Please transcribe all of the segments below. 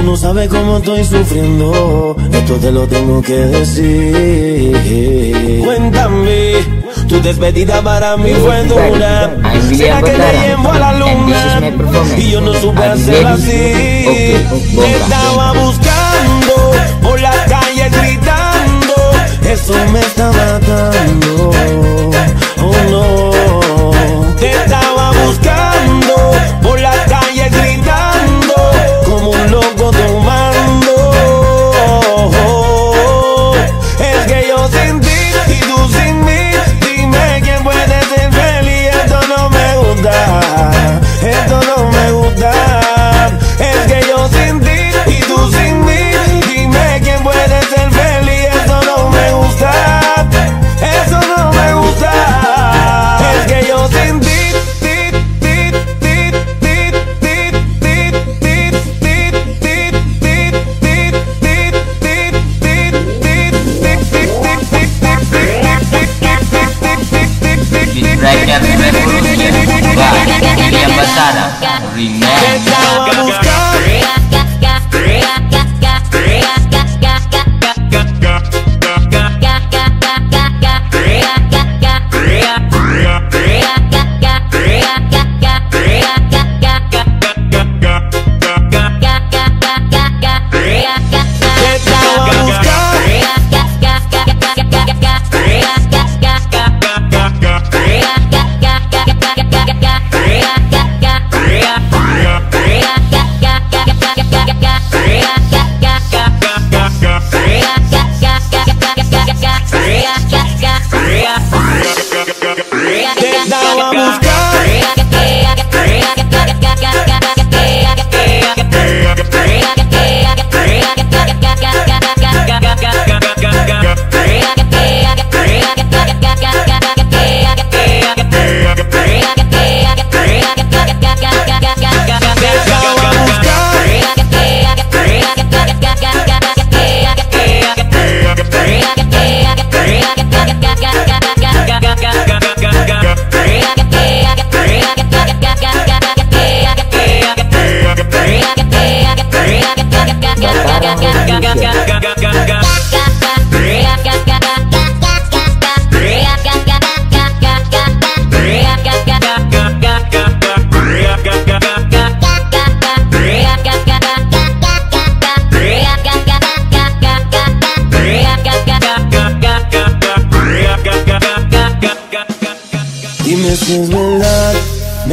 Tú no sabes cómo estoy sufriendo. Esto te lo tengo que decir. Cuéntame. Tu despedida para mí fue dura. Será que te llevo a la luna y yo no supe hacerlo así. Me estaba buscando por la calle gritando. Eso me está matando.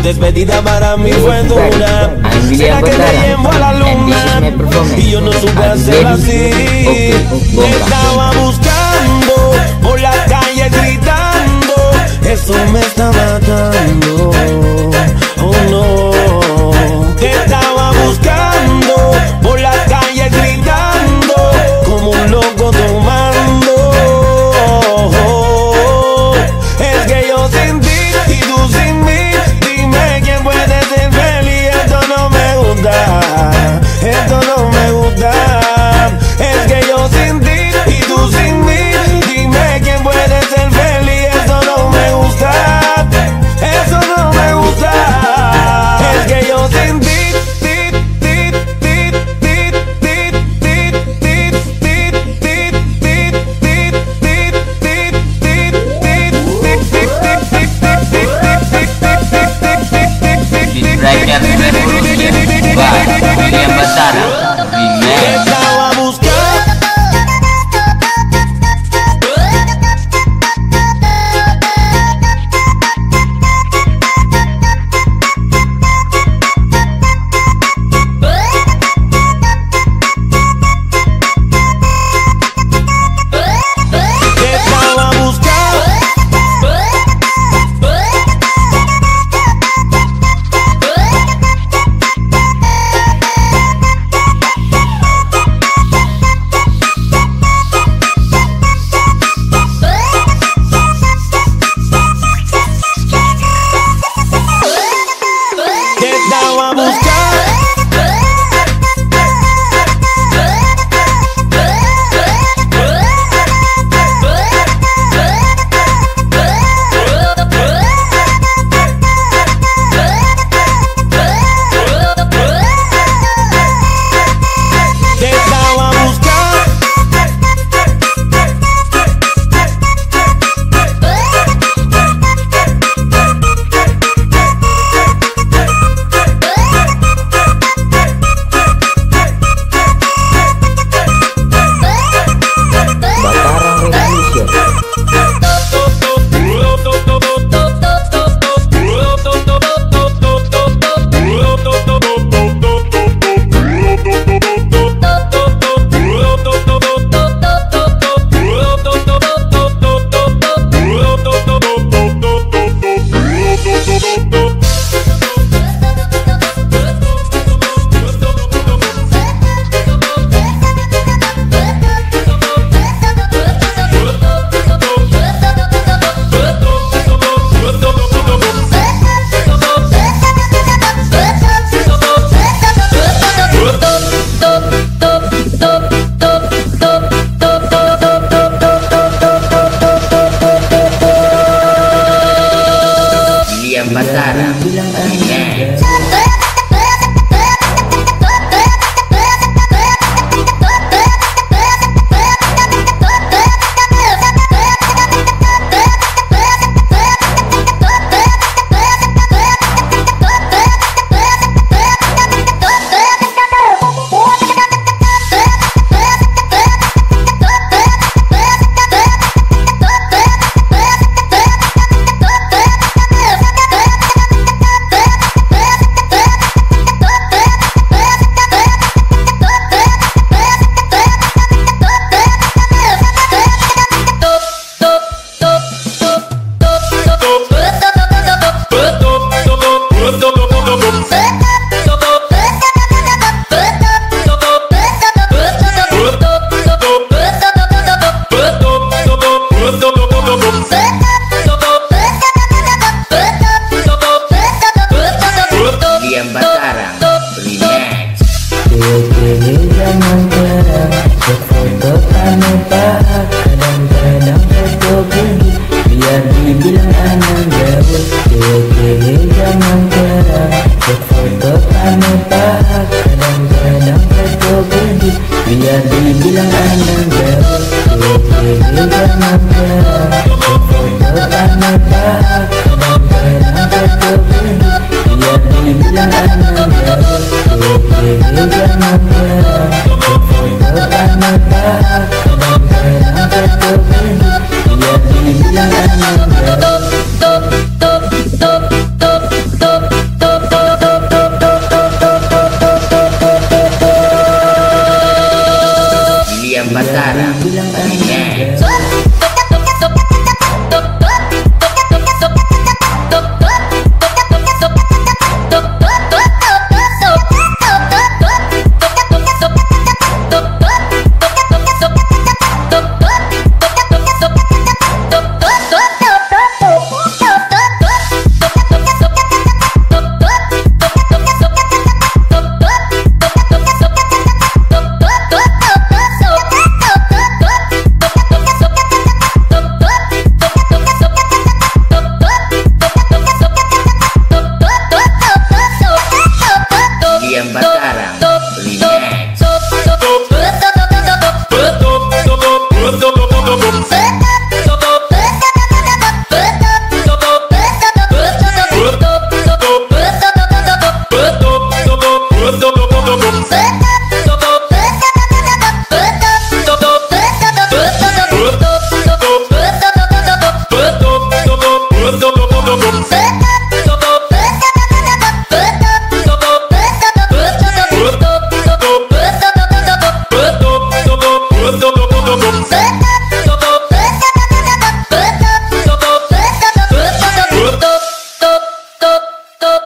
tu despedida para mí fue dura. ¿Será que te llevo a la luna? Y yo no supe hacerlo así. Me estaba buscando por la calle gritando. Eso me está matando.